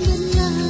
biết ngay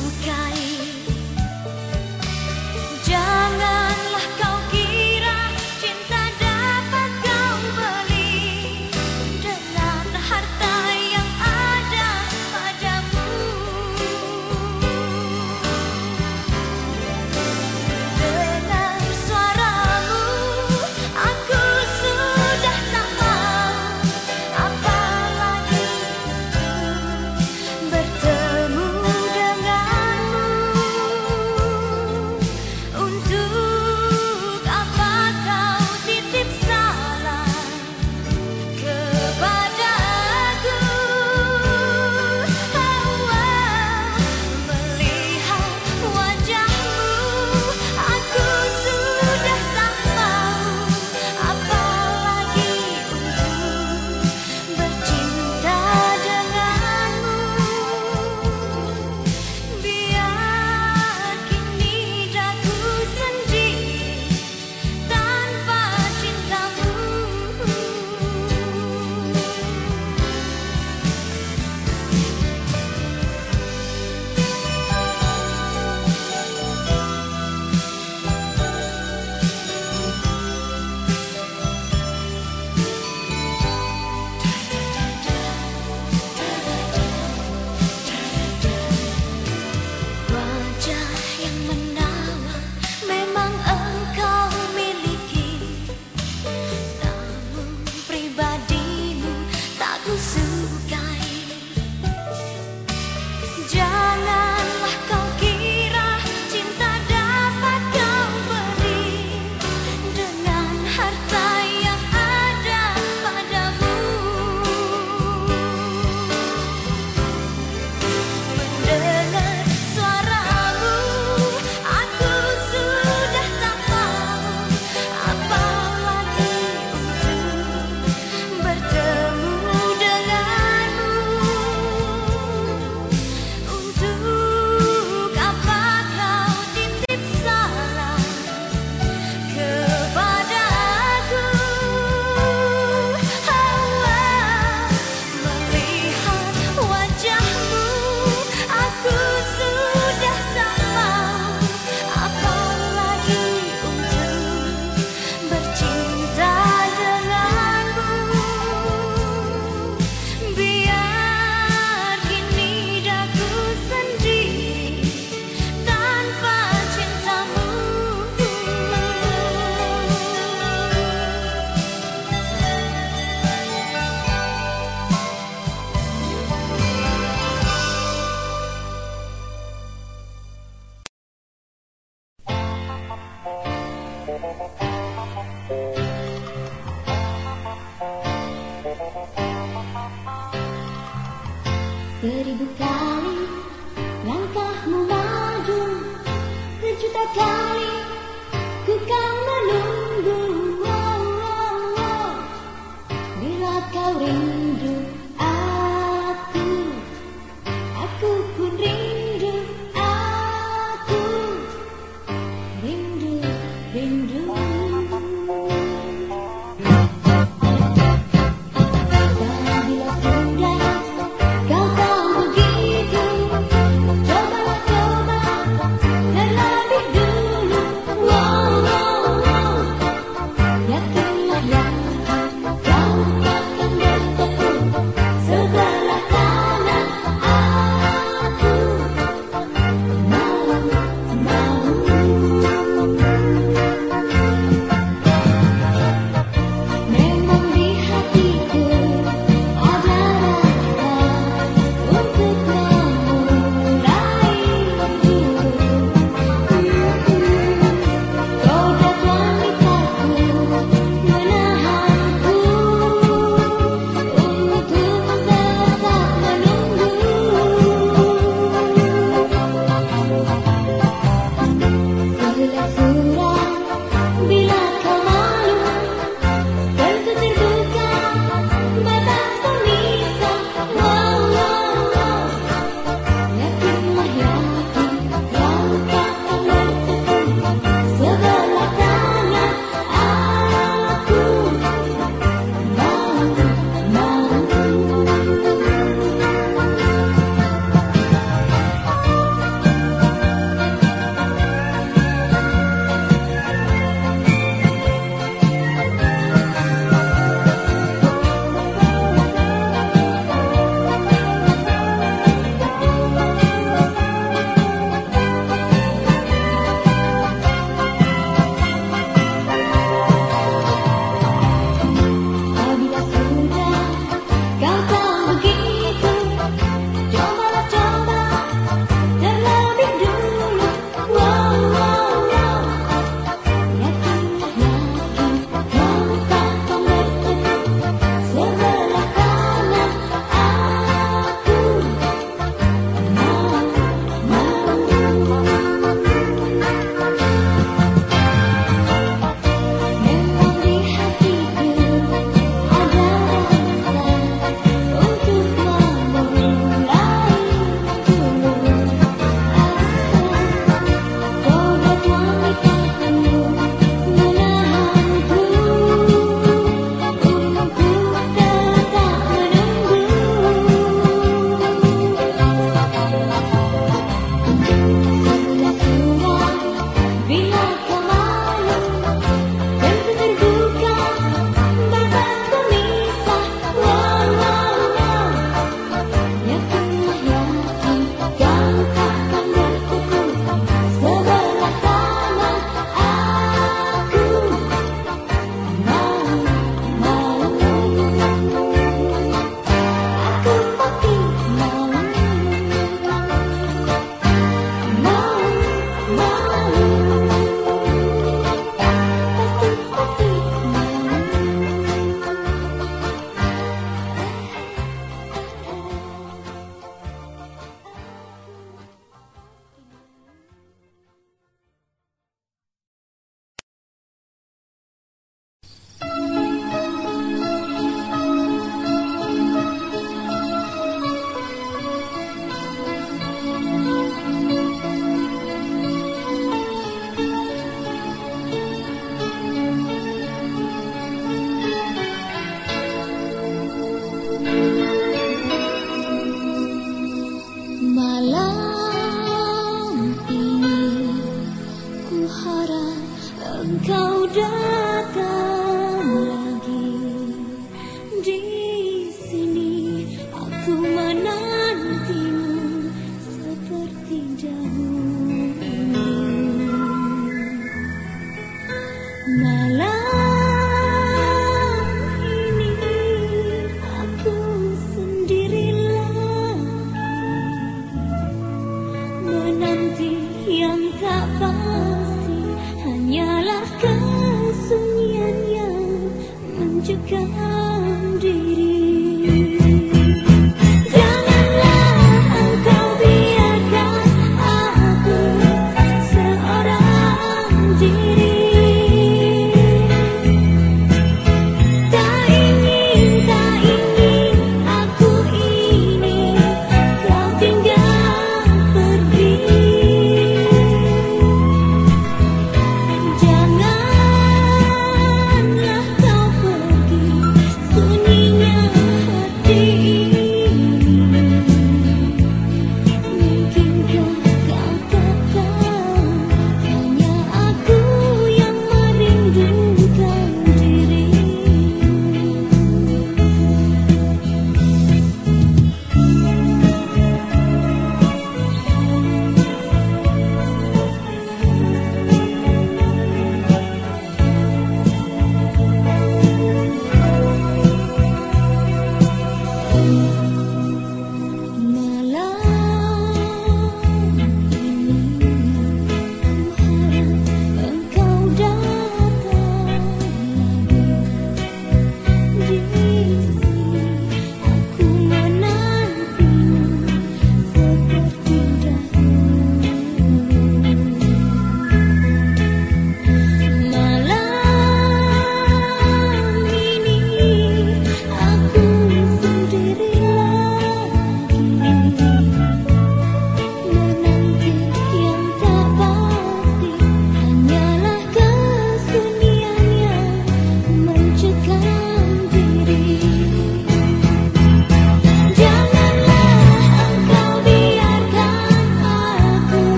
深い